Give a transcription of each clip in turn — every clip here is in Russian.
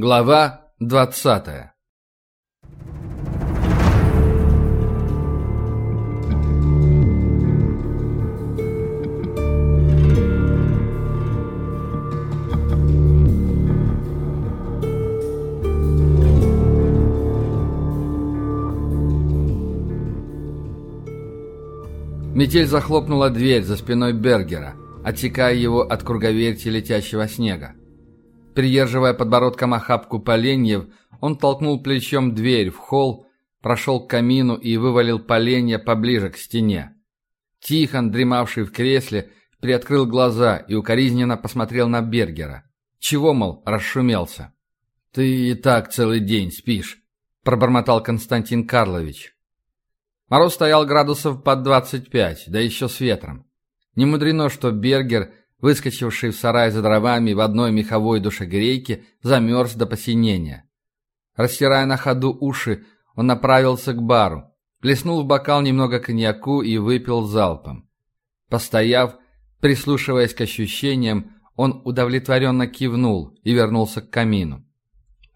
Глава двадцатая Метель захлопнула дверь за спиной Бергера, отсекая его от круговерти летящего снега. Придерживая подбородком охапку поленьев, он толкнул плечом дверь в холл, прошел к камину и вывалил поленья поближе к стене. Тихон, дремавший в кресле, приоткрыл глаза и укоризненно посмотрел на Бергера. Чего, мол, расшумелся? «Ты и так целый день спишь», — пробормотал Константин Карлович. Мороз стоял градусов под 25, да еще с ветром. Не мудрено, что Бергер, выскочивший в сарай за дровами в одной меховой душегрейке, замерз до посинения. Растирая на ходу уши, он направился к бару, плеснул в бокал немного коньяку и выпил залпом. Постояв, прислушиваясь к ощущениям, он удовлетворенно кивнул и вернулся к камину.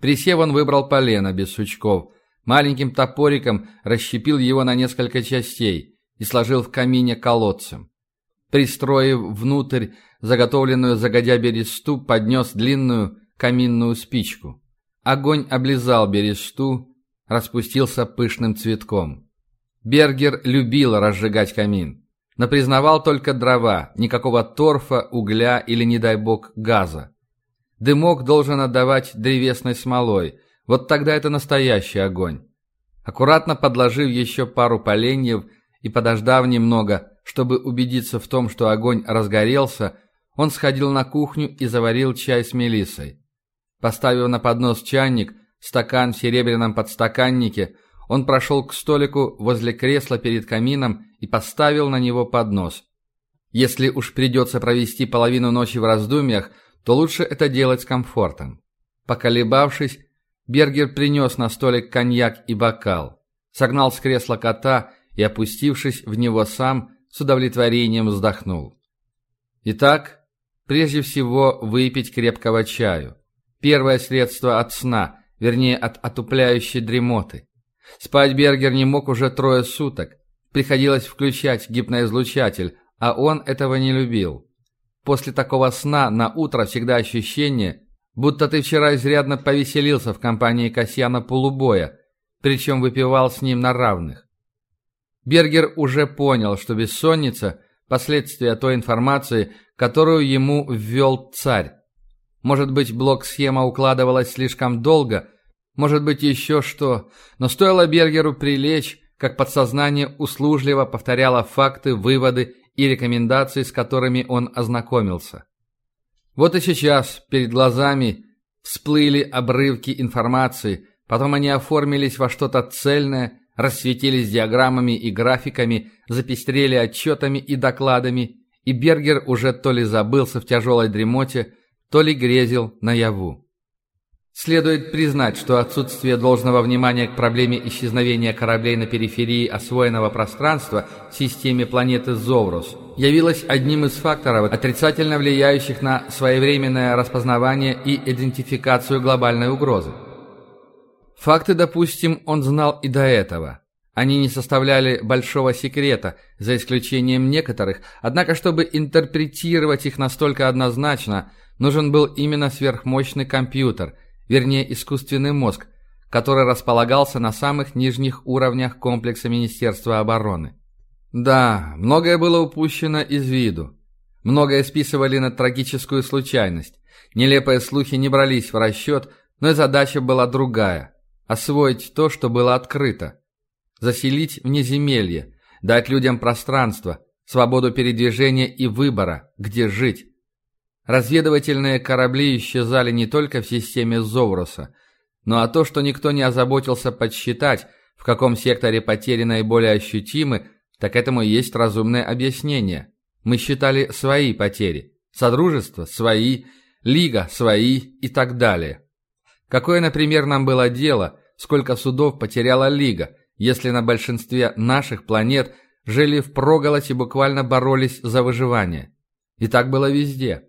Присев, он выбрал полено без сучков – Маленьким топориком расщепил его на несколько частей и сложил в камине колодцем. Пристроив внутрь заготовленную загодя бересту, поднес длинную каминную спичку. Огонь облизал бересту, распустился пышным цветком. Бергер любил разжигать камин, но признавал только дрова, никакого торфа, угля или, не дай бог, газа. Дымок должен отдавать древесной смолой – вот тогда это настоящий огонь. Аккуратно подложив еще пару поленьев и подождав немного, чтобы убедиться в том, что огонь разгорелся, он сходил на кухню и заварил чай с мелиссой. Поставив на поднос чайник, стакан в серебряном подстаканнике, он прошел к столику возле кресла перед камином и поставил на него поднос. Если уж придется провести половину ночи в раздумьях, то лучше это делать с комфортом. Поколебавшись, Бергер принес на столик коньяк и бокал, согнал с кресла кота и, опустившись в него сам, с удовлетворением вздохнул. Итак, прежде всего выпить крепкого чаю. Первое средство от сна, вернее от отупляющей дремоты. Спать Бергер не мог уже трое суток. Приходилось включать гипноизлучатель, а он этого не любил. После такого сна на утро всегда ощущение, Будто ты вчера изрядно повеселился в компании Касьяна Полубоя, причем выпивал с ним на равных. Бергер уже понял, что бессонница – последствия той информации, которую ему ввел царь. Может быть, блок-схема укладывалась слишком долго, может быть, еще что, но стоило Бергеру прилечь, как подсознание услужливо повторяло факты, выводы и рекомендации, с которыми он ознакомился. Вот и сейчас перед глазами всплыли обрывки информации, потом они оформились во что-то цельное, рассветились диаграммами и графиками, запестрели отчетами и докладами, и Бергер уже то ли забылся в тяжелой дремоте, то ли грезил наяву. Следует признать, что отсутствие должного внимания к проблеме исчезновения кораблей на периферии освоенного пространства в системе планеты Зоврус явилось одним из факторов, отрицательно влияющих на своевременное распознавание и идентификацию глобальной угрозы. Факты, допустим, он знал и до этого. Они не составляли большого секрета, за исключением некоторых, однако чтобы интерпретировать их настолько однозначно, нужен был именно сверхмощный компьютер – вернее искусственный мозг, который располагался на самых нижних уровнях комплекса Министерства обороны. Да, многое было упущено из виду. Многое списывали на трагическую случайность. Нелепые слухи не брались в расчет, но и задача была другая – освоить то, что было открыто. Заселить внеземелье, дать людям пространство, свободу передвижения и выбора, где жить. Разведывательные корабли исчезали не только в системе Зовруса, но а то, что никто не озаботился подсчитать, в каком секторе потери наиболее ощутимы, так этому есть разумное объяснение. Мы считали свои потери. Содружество – свои, Лига – свои и так далее. Какое, например, нам было дело, сколько судов потеряла Лига, если на большинстве наших планет жили впроголодь и буквально боролись за выживание? И так было везде.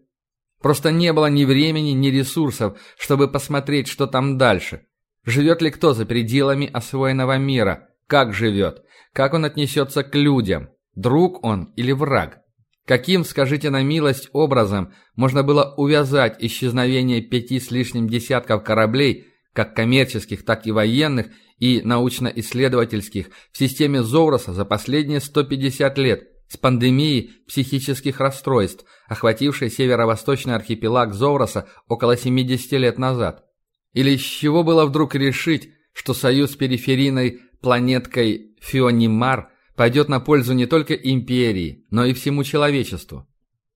Просто не было ни времени, ни ресурсов, чтобы посмотреть, что там дальше. Живет ли кто за пределами освоенного мира? Как живет? Как он отнесется к людям? Друг он или враг? Каким, скажите на милость, образом можно было увязать исчезновение пяти с лишним десятков кораблей, как коммерческих, так и военных, и научно-исследовательских, в системе Зоуроса за последние 150 лет – с пандемией психических расстройств, охватившей северо-восточный архипелаг Зоуроса около 70 лет назад. Или с чего было вдруг решить, что союз с периферийной планеткой Фионимар пойдет на пользу не только империи, но и всему человечеству?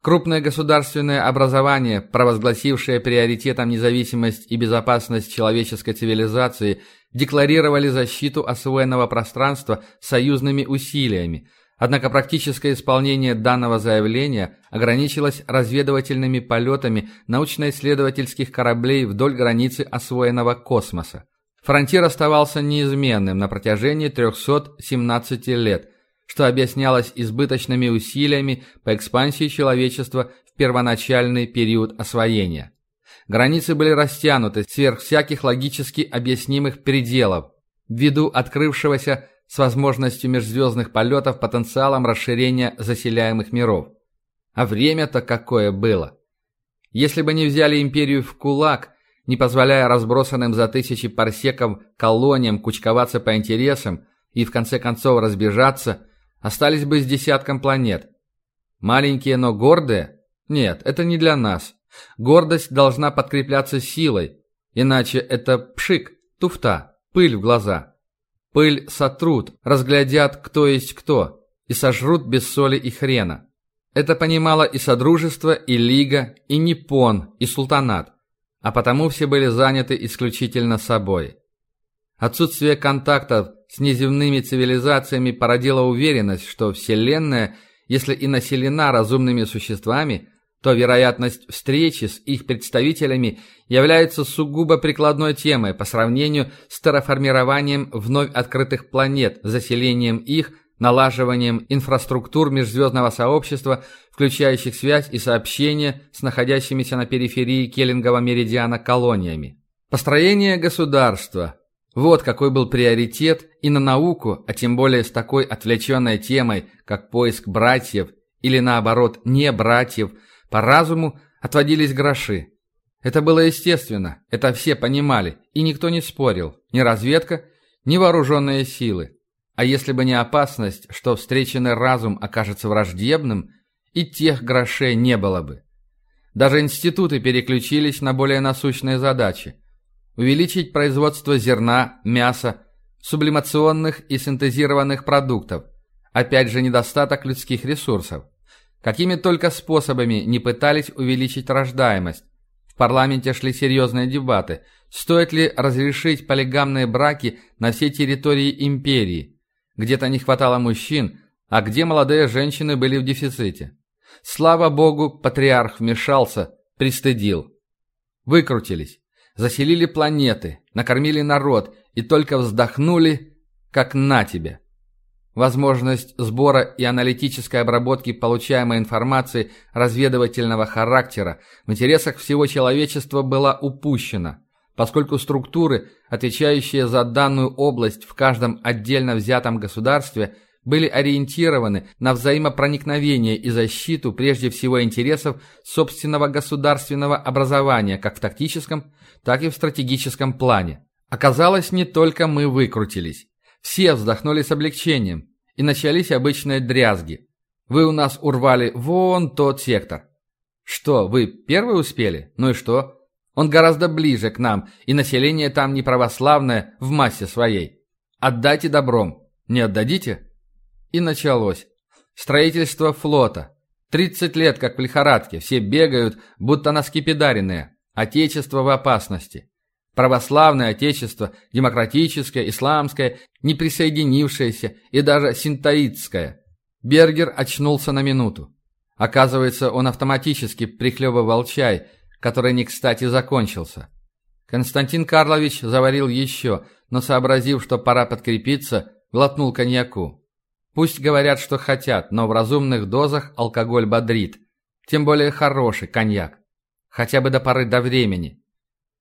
Крупное государственное образование, провозгласившее приоритетом независимость и безопасность человеческой цивилизации, декларировали защиту освоенного пространства союзными усилиями, Однако практическое исполнение данного заявления ограничилось разведывательными полетами научно-исследовательских кораблей вдоль границы освоенного космоса. Фронтир оставался неизменным на протяжении 317 лет, что объяснялось избыточными усилиями по экспансии человечества в первоначальный период освоения. Границы были растянуты сверх всяких логически объяснимых пределов, ввиду открывшегося с возможностью межзвездных полетов потенциалом расширения заселяемых миров. А время-то какое было! Если бы не взяли империю в кулак, не позволяя разбросанным за тысячи парсеков колониям кучковаться по интересам и в конце концов разбежаться, остались бы с десятком планет. Маленькие, но гордые? Нет, это не для нас. Гордость должна подкрепляться силой, иначе это пшик, туфта, пыль в глаза. Пыль сотрут, разглядят, кто есть кто, и сожрут без соли и хрена. Это понимало и Содружество, и Лига, и Ниппон, и Султанат, а потому все были заняты исключительно собой. Отсутствие контактов с неземными цивилизациями породило уверенность, что Вселенная, если и населена разумными существами, то вероятность встречи с их представителями является сугубо прикладной темой по сравнению с терраформированием вновь открытых планет, заселением их, налаживанием инфраструктур межзвездного сообщества, включающих связь и сообщение с находящимися на периферии Келлингового меридиана колониями. Построение государства – вот какой был приоритет и на науку, а тем более с такой отвлеченной темой, как поиск братьев или наоборот не братьев – по разуму отводились гроши. Это было естественно, это все понимали, и никто не спорил, ни разведка, ни вооруженные силы. А если бы не опасность, что встреченный разум окажется враждебным, и тех грошей не было бы. Даже институты переключились на более насущные задачи. Увеличить производство зерна, мяса, сублимационных и синтезированных продуктов. Опять же недостаток людских ресурсов. Какими только способами не пытались увеличить рождаемость. В парламенте шли серьезные дебаты. Стоит ли разрешить полигамные браки на всей территории империи? Где-то не хватало мужчин, а где молодые женщины были в дефиците. Слава богу, патриарх вмешался, пристыдил. Выкрутились, заселили планеты, накормили народ и только вздохнули, как на тебе. Возможность сбора и аналитической обработки получаемой информации разведывательного характера в интересах всего человечества была упущена, поскольку структуры, отвечающие за данную область в каждом отдельно взятом государстве, были ориентированы на взаимопроникновение и защиту прежде всего интересов собственного государственного образования как в тактическом, так и в стратегическом плане. Оказалось, не только мы выкрутились. Все вздохнули с облегчением, и начались обычные дрязги. Вы у нас урвали вон тот сектор. Что, вы первые успели? Ну и что? Он гораздо ближе к нам, и население там не православное в массе своей. Отдайте добром. Не отдадите? И началось. Строительство флота. 30 лет, как в лихорадке, все бегают, будто на скипидаренные. Отечество в опасности. Православное отечество, демократическое, исламское, не присоединившееся и даже синтоидское. Бергер очнулся на минуту. Оказывается, он автоматически прихлебывал чай, который не кстати закончился. Константин Карлович заварил еще, но сообразив, что пора подкрепиться, глотнул коньяку. Пусть говорят, что хотят, но в разумных дозах алкоголь бодрит. Тем более хороший коньяк. хотя бы до поры до времени.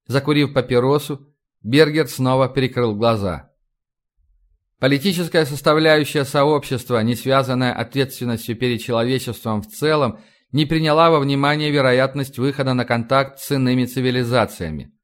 Закурив папиросу, Бергер снова перекрыл глаза. Политическая составляющая сообщества, не связанная ответственностью перед человечеством в целом, не приняла во внимание вероятность выхода на контакт с иными цивилизациями.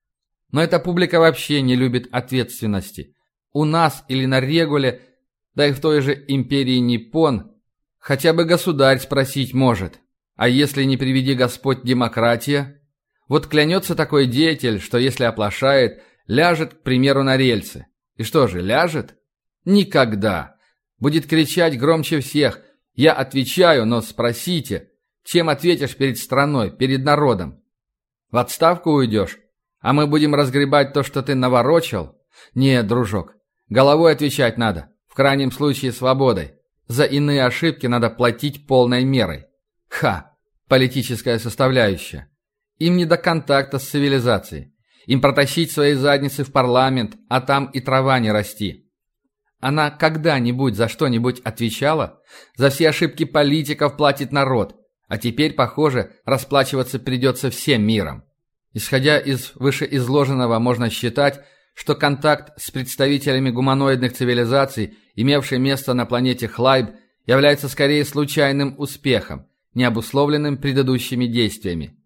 Но эта публика вообще не любит ответственности. У нас или на Регуле, да и в той же империи Ниппон, хотя бы государь спросить может. А если не приведи Господь демократия? Вот клянется такой деятель, что если оплошает, ляжет, к примеру, на рельсы. И что же, ляжет? Никогда. Будет кричать громче всех. Я отвечаю, но спросите. Чем ответишь перед страной, перед народом? В отставку уйдешь? А мы будем разгребать то, что ты наворочил? Нет, дружок. Головой отвечать надо. В крайнем случае свободой. За иные ошибки надо платить полной мерой. Ха! Политическая составляющая. Им не до контакта с цивилизацией. Им протащить свои задницы в парламент, а там и трава не расти. Она когда-нибудь за что-нибудь отвечала? За все ошибки политиков платит народ. А теперь, похоже, расплачиваться придется всем миром. Исходя из вышеизложенного, можно считать, что контакт с представителями гуманоидных цивилизаций, имевший место на планете Хлайб, является скорее случайным успехом, не обусловленным предыдущими действиями.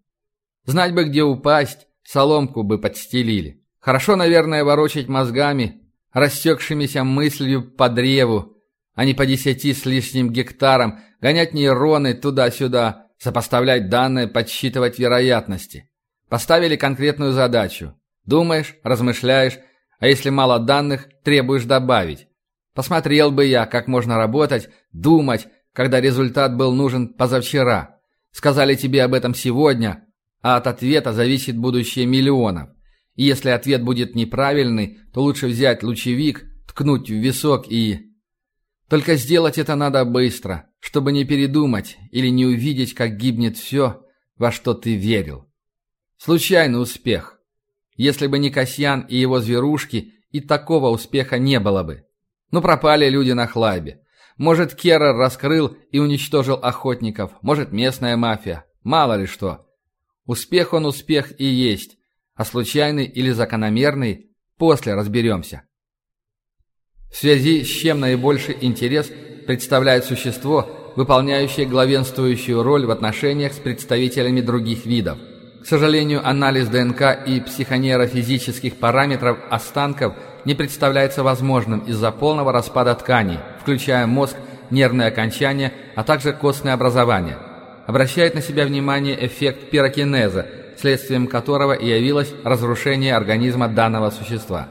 Знать бы, где упасть, соломку бы подстелили. Хорошо, наверное, ворочать мозгами, растекшимися мыслью по древу, а не по десяти с лишним гектарам, гонять нейроны туда-сюда, сопоставлять данные, подсчитывать вероятности. Поставили конкретную задачу. Думаешь, размышляешь, а если мало данных, требуешь добавить. Посмотрел бы я, как можно работать, думать, когда результат был нужен позавчера. Сказали тебе об этом сегодня, а от ответа зависит будущее миллионов. И если ответ будет неправильный, то лучше взять лучевик, ткнуть в висок и... Только сделать это надо быстро, чтобы не передумать или не увидеть, как гибнет все, во что ты верил. Случайный успех. Если бы не Касьян и его зверушки, и такого успеха не было бы. Но пропали люди на хлабе. Может, Керрер раскрыл и уничтожил охотников, может, местная мафия, мало ли что. Успех он успех и есть, а случайный или закономерный – после разберемся. В связи с чем наибольший интерес представляет существо, выполняющее главенствующую роль в отношениях с представителями других видов. К сожалению, анализ ДНК и психонейрофизических параметров останков не представляется возможным из-за полного распада тканей, включая мозг, нервные окончания, а также костное образование. Обращает на себя внимание эффект пирокинеза, следствием которого и явилось разрушение организма данного существа.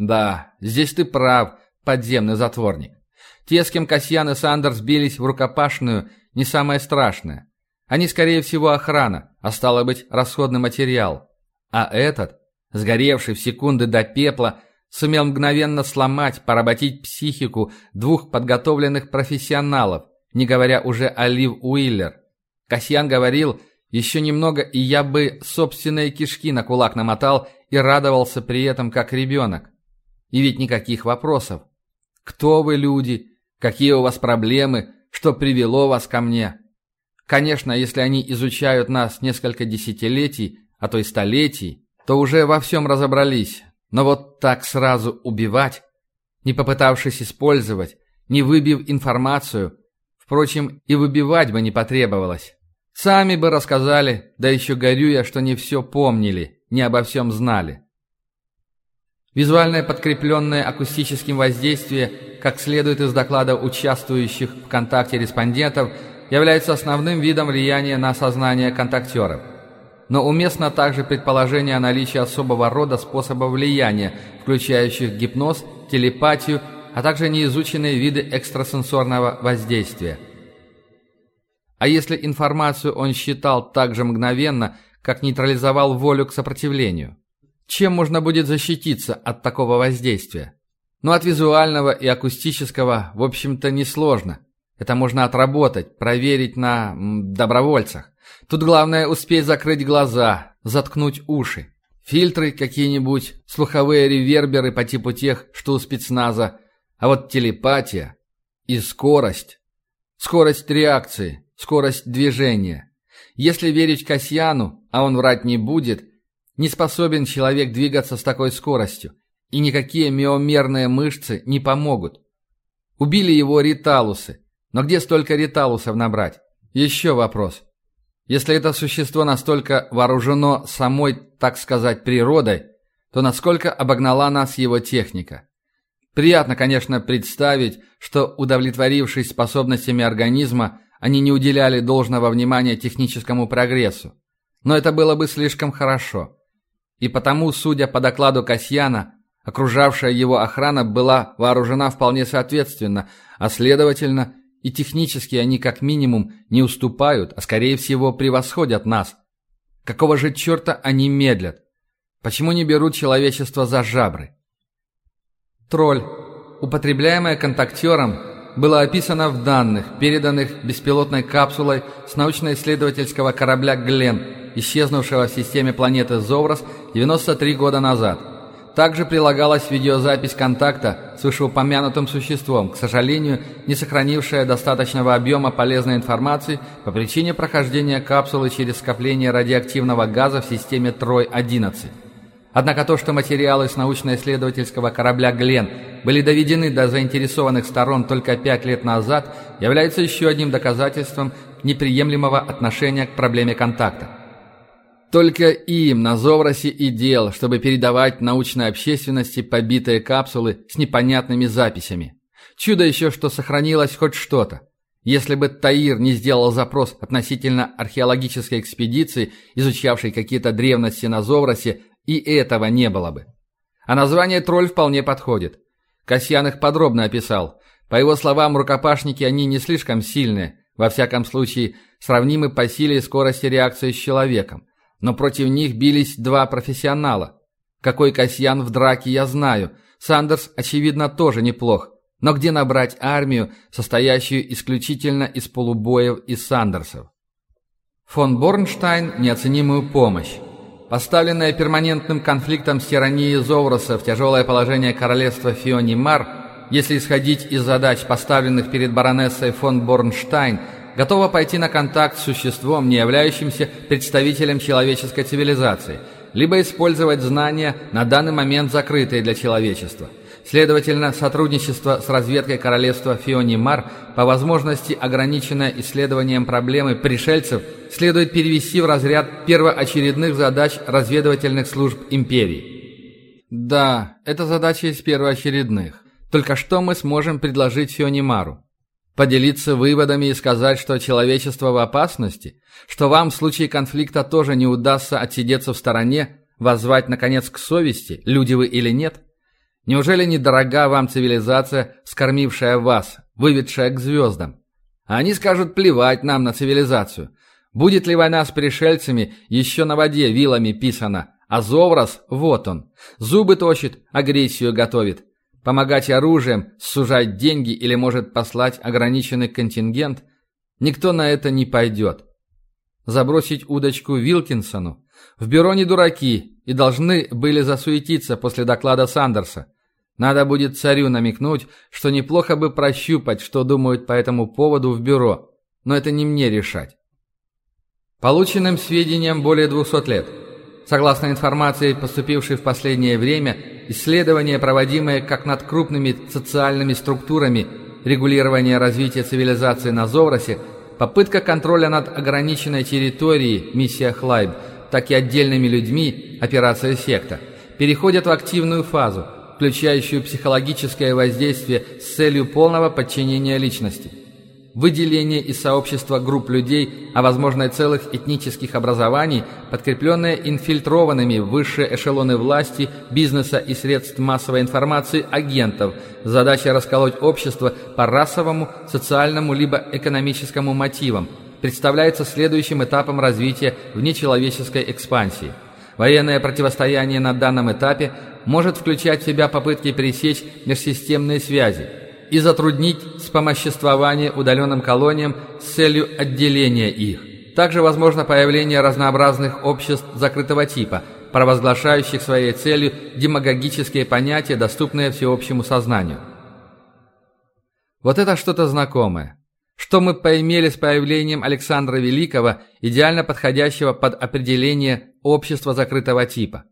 Да, здесь ты прав, подземный затворник. Те, с кем Касьян и Сандерс бились в рукопашную, не самое страшное. Они, скорее всего, охрана, а стало быть, расходный материал. А этот, сгоревший в секунды до пепла, сумел мгновенно сломать, поработить психику двух подготовленных профессионалов, не говоря уже о Лив Уиллер. Касьян говорил, еще немного, и я бы собственные кишки на кулак намотал и радовался при этом как ребенок. И ведь никаких вопросов. Кто вы, люди? Какие у вас проблемы? Что привело вас ко мне? Конечно, если они изучают нас несколько десятилетий, а то и столетий, то уже во всем разобрались. Но вот так сразу убивать, не попытавшись использовать, не выбив информацию, впрочем, и выбивать бы не потребовалось. Сами бы рассказали, да еще горю я, что не все помнили, не обо всем знали. Визуальное подкрепленное акустическим воздействие, как следует из доклада участвующих в контакте респондентов, является основным видом влияния на сознание контактеров. Но уместно также предположение о наличии особого рода способов влияния, включающих гипноз, телепатию, а также неизученные виды экстрасенсорного воздействия – а если информацию он считал так же мгновенно, как нейтрализовал волю к сопротивлению? Чем можно будет защититься от такого воздействия? Ну, от визуального и акустического, в общем-то, несложно. Это можно отработать, проверить на добровольцах. Тут главное успеть закрыть глаза, заткнуть уши. Фильтры какие-нибудь, слуховые реверберы по типу тех, что у спецназа. А вот телепатия и скорость. Скорость реакции, скорость движения. Если верить Касьяну, а он врать не будет, не способен человек двигаться с такой скоростью, и никакие миомерные мышцы не помогут. Убили его риталусы, но где столько риталусов набрать? Еще вопрос. Если это существо настолько вооружено самой, так сказать, природой, то насколько обогнала нас его техника? Приятно, конечно, представить, что, удовлетворившись способностями организма, они не уделяли должного внимания техническому прогрессу. Но это было бы слишком хорошо. И потому, судя по докладу Касьяна, окружавшая его охрана была вооружена вполне соответственно, а следовательно, и технически они как минимум не уступают, а скорее всего превосходят нас. Какого же черта они медлят? Почему не берут человечество за жабры? Тролль, употребляемое контактером, было описано в данных, переданных беспилотной капсулой с научно-исследовательского корабля «Глен», исчезнувшего в системе планеты Зоврос 93 года назад. Также прилагалась видеозапись контакта с вышеупомянутым существом, к сожалению, не сохранившая достаточного объема полезной информации по причине прохождения капсулы через скопление радиоактивного газа в системе Трой-11. Однако то, что материалы с научно-исследовательского корабля «Глен» были доведены до заинтересованных сторон только пять лет назад, является еще одним доказательством неприемлемого отношения к проблеме контакта. Только им на Зовросе и дел, чтобы передавать научной общественности побитые капсулы с непонятными записями. Чудо еще, что сохранилось хоть что-то. Если бы Таир не сделал запрос относительно археологической экспедиции, изучавшей какие-то древности на Зовросе, и этого не было бы. А название «тролль» вполне подходит. Касьян их подробно описал. По его словам, рукопашники они не слишком сильные, во всяком случае, сравнимы по силе и скорости реакции с человеком. Но против них бились два профессионала. Какой Касьян в драке, я знаю. Сандерс, очевидно, тоже неплох. Но где набрать армию, состоящую исключительно из полубоев и Сандерсов? Фон Борнштайн – неоценимую помощь. Поставленное перманентным конфликтом с тиранией Зовроса в тяжелое положение королевства Фиони Мар, если исходить из задач, поставленных перед баронессой фон Борнштайн, готова пойти на контакт с существом, не являющимся представителем человеческой цивилизации, либо использовать знания, на данный момент закрытые для человечества – Следовательно, сотрудничество с разведкой королевства Фиони-Мар, по возможности ограниченное исследованием проблемы пришельцев, следует перевести в разряд первоочередных задач разведывательных служб империи. Да, это задача из первоочередных. Только что мы сможем предложить Фионимару? Поделиться выводами и сказать, что человечество в опасности? Что вам в случае конфликта тоже не удастся отсидеться в стороне, воззвать, наконец, к совести, люди вы или нет? Неужели недорога вам цивилизация, скормившая вас, выведшая к звездам? Они скажут плевать нам на цивилизацию. Будет ли война с пришельцами, еще на воде вилами писано. А Зоврос, вот он. Зубы точит, агрессию готовит. Помогать оружием, сужать деньги или может послать ограниченный контингент? Никто на это не пойдет. Забросить удочку Вилкинсону? В бюро не дураки и должны были засуетиться после доклада Сандерса. Надо будет царю намекнуть, что неплохо бы прощупать, что думают по этому поводу в бюро, но это не мне решать. Полученным сведениям более 200 лет. Согласно информации, поступившей в последнее время, исследования, проводимые как над крупными социальными структурами регулирования развития цивилизации на Зовросе, попытка контроля над ограниченной территорией, миссия Хлайб, так и отдельными людьми, операция Секта, переходят в активную фазу – включающую психологическое воздействие с целью полного подчинения личности. Выделение из сообщества групп людей, а возможно и целых этнических образований, подкрепленные инфильтрованными в высшие эшелоны власти, бизнеса и средств массовой информации агентов, задача расколоть общество по расовому, социальному либо экономическому мотивам, представляется следующим этапом развития внечеловеческой экспансии – Военное противостояние на данном этапе может включать в себя попытки пересечь межсистемные связи и затруднить вспомоществование удаленным колониям с целью отделения их. Также возможно появление разнообразных обществ закрытого типа, провозглашающих своей целью демагогические понятия, доступные всеобщему сознанию. Вот это что-то знакомое. Что мы поимели с появлением Александра Великого, идеально подходящего под определение общества закрытого типа?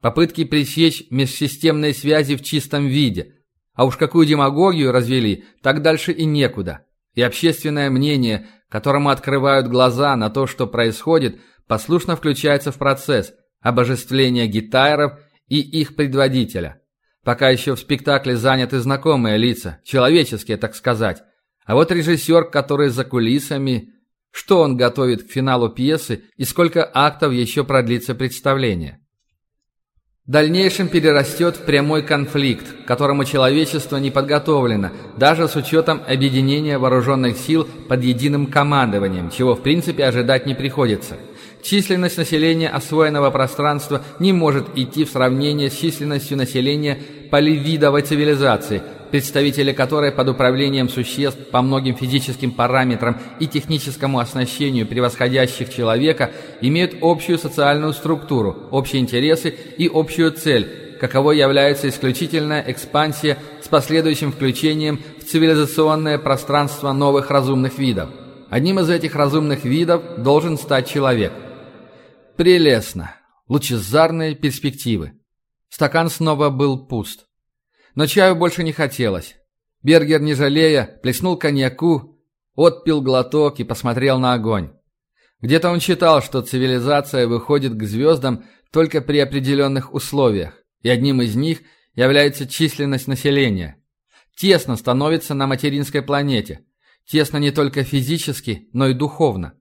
Попытки пресечь межсистемные связи в чистом виде. А уж какую демагогию развели, так дальше и некуда. И общественное мнение, которому открывают глаза на то, что происходит, послушно включается в процесс обожествления гитайров и их предводителя. Пока еще в спектакле заняты знакомые лица, человеческие, так сказать. А вот режиссер, который за кулисами, что он готовит к финалу пьесы и сколько актов еще продлится представление. В дальнейшем перерастет в прямой конфликт, к которому человечество не подготовлено, даже с учетом объединения вооруженных сил под единым командованием, чего в принципе ожидать не приходится. Численность населения освоенного пространства не может идти в сравнение с численностью населения поливидовой цивилизации – представители которой под управлением существ по многим физическим параметрам и техническому оснащению превосходящих человека имеют общую социальную структуру, общие интересы и общую цель, каковой является исключительная экспансия с последующим включением в цивилизационное пространство новых разумных видов. Одним из этих разумных видов должен стать человек. Прелестно. Лучезарные перспективы. Стакан снова был пуст. Но чаю больше не хотелось. Бергер, не жалея, плеснул коньяку, отпил глоток и посмотрел на огонь. Где-то он читал, что цивилизация выходит к звездам только при определенных условиях, и одним из них является численность населения. Тесно становится на материнской планете. Тесно не только физически, но и духовно.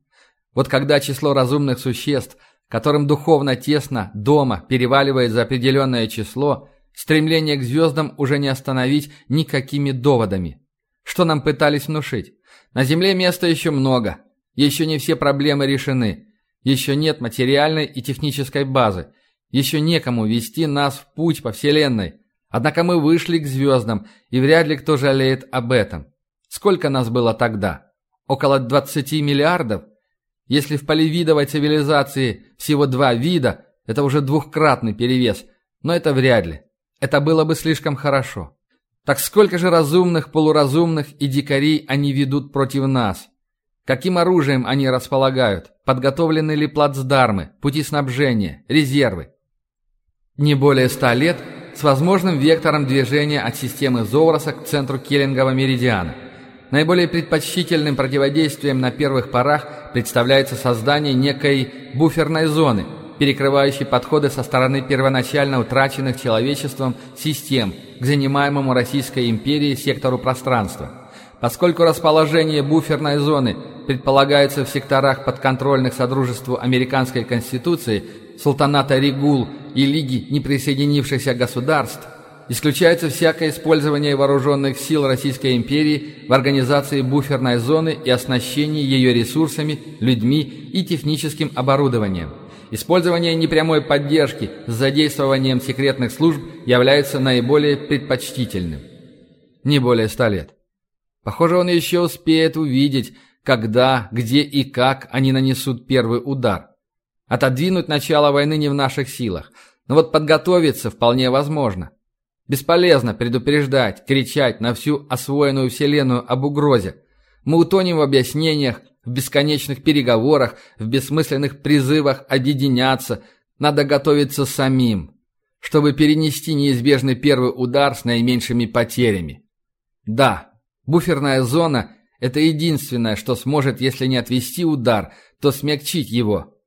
Вот когда число разумных существ, которым духовно тесно дома, переваливает за определенное число, Стремление к звездам уже не остановить никакими доводами. Что нам пытались внушить? На Земле места еще много. Еще не все проблемы решены. Еще нет материальной и технической базы. Еще некому вести нас в путь по Вселенной. Однако мы вышли к звездам, и вряд ли кто жалеет об этом. Сколько нас было тогда? Около 20 миллиардов? Если в поливидовой цивилизации всего два вида, это уже двухкратный перевес, но это вряд ли. Это было бы слишком хорошо. Так сколько же разумных, полуразумных и дикарей они ведут против нас? Каким оружием они располагают? Подготовлены ли плацдармы, пути снабжения, резервы? Не более ста лет с возможным вектором движения от системы Зовроса к центру Келлингова меридиана. Наиболее предпочтительным противодействием на первых порах представляется создание некой буферной зоны – перекрывающий подходы со стороны первоначально утраченных человечеством систем к занимаемому Российской империей сектору пространства. Поскольку расположение буферной зоны предполагается в секторах подконтрольных Содружеству Американской Конституции, Султаната Ригул и Лиги неприсоединившихся государств, исключается всякое использование вооруженных сил Российской империи в организации буферной зоны и оснащении ее ресурсами, людьми и техническим оборудованием. Использование непрямой поддержки с задействованием секретных служб является наиболее предпочтительным. Не более ста лет. Похоже, он еще успеет увидеть, когда, где и как они нанесут первый удар. Отодвинуть начало войны не в наших силах, но вот подготовиться вполне возможно. Бесполезно предупреждать, кричать на всю освоенную вселенную об угрозе. Мы утонем в объяснениях, в бесконечных переговорах, в бессмысленных призывах объединяться. Надо готовиться самим, чтобы перенести неизбежный первый удар с наименьшими потерями. Да, буферная зона – это единственное, что сможет, если не отвести удар, то смягчить его.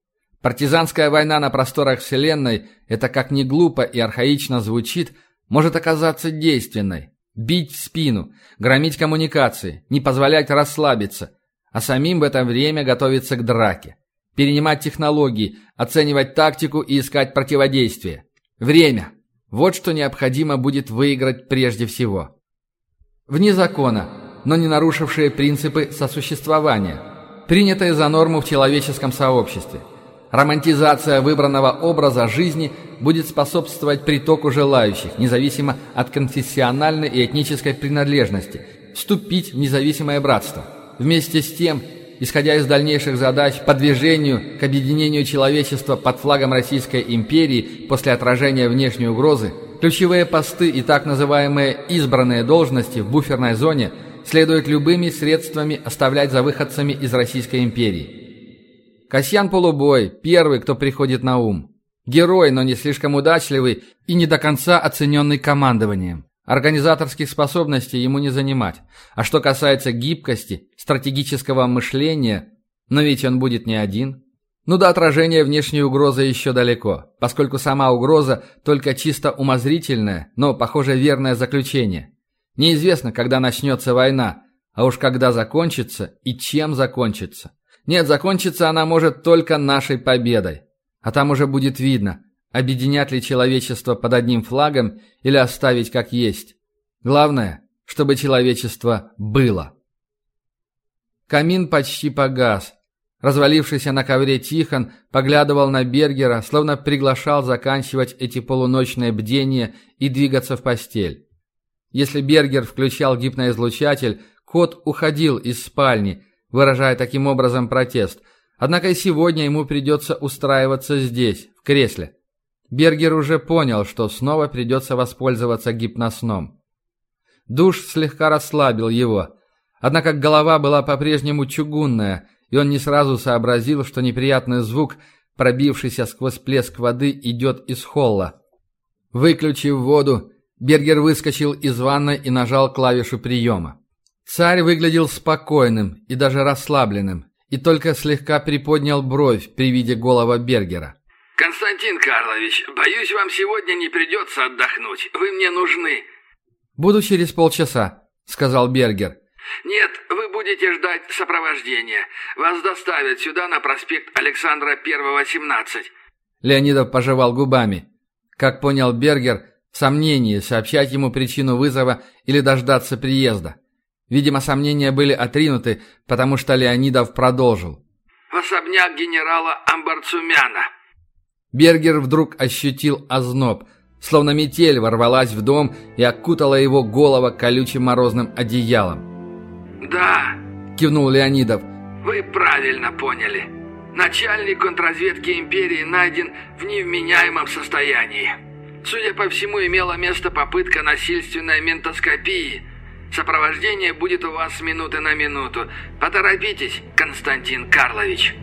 Партизанская война на просторах Вселенной – это как ни глупо и архаично звучит, может оказаться действенной. Бить в спину, громить коммуникации, не позволять расслабиться, а самим в это время готовиться к драке. Перенимать технологии, оценивать тактику и искать противодействие. Время. Вот что необходимо будет выиграть прежде всего. Вне закона, но не нарушившие принципы сосуществования, принятые за норму в человеческом сообществе. Романтизация выбранного образа жизни будет способствовать притоку желающих, независимо от конфессиональной и этнической принадлежности, вступить в независимое братство – Вместе с тем, исходя из дальнейших задач по движению к объединению человечества под флагом Российской империи после отражения внешней угрозы, ключевые посты и так называемые избранные должности в буферной зоне следует любыми средствами оставлять за выходцами из Российской империи. Касьян Полубой – первый, кто приходит на ум. Герой, но не слишком удачливый и не до конца оцененный командованием. Организаторских способностей ему не занимать. А что касается гибкости, стратегического мышления, но ведь он будет не один. Ну до отражения внешней угрозы еще далеко, поскольку сама угроза только чисто умозрительное, но, похоже, верное заключение. Неизвестно, когда начнется война, а уж когда закончится и чем закончится. Нет, закончится она может только нашей победой. А там уже будет видно, объединять ли человечество под одним флагом или оставить как есть. Главное, чтобы человечество было. Камин почти погас. Развалившийся на ковре Тихон поглядывал на Бергера, словно приглашал заканчивать эти полуночные бдения и двигаться в постель. Если Бергер включал гипноизлучатель, кот уходил из спальни, выражая таким образом протест. Однако и сегодня ему придется устраиваться здесь, в кресле. Бергер уже понял, что снова придется воспользоваться гипносном. Душ слегка расслабил его. Однако голова была по-прежнему чугунная, и он не сразу сообразил, что неприятный звук, пробившийся сквозь плеск воды, идет из холла. Выключив воду, Бергер выскочил из ванной и нажал клавишу приема. Царь выглядел спокойным и даже расслабленным, и только слегка приподнял бровь при виде голова Бергера. «Константин Карлович, боюсь, вам сегодня не придется отдохнуть. Вы мне нужны». «Буду через полчаса», — сказал Бергер. «Нет, вы будете ждать сопровождения. Вас доставят сюда на проспект Александра Первого, 17». Леонидов пожевал губами. Как понял Бергер, в сомнении, сообщать ему причину вызова или дождаться приезда. Видимо, сомнения были отринуты, потому что Леонидов продолжил. «В особняк генерала Амбарцумяна». Бергер вдруг ощутил озноб, словно метель ворвалась в дом и окутала его голову колючим морозным одеялом. «Да», — кивнул Леонидов. «Вы правильно поняли. Начальник контрразведки империи найден в невменяемом состоянии. Судя по всему, имела место попытка насильственной ментоскопии. Сопровождение будет у вас с минуты на минуту. Поторопитесь, Константин Карлович».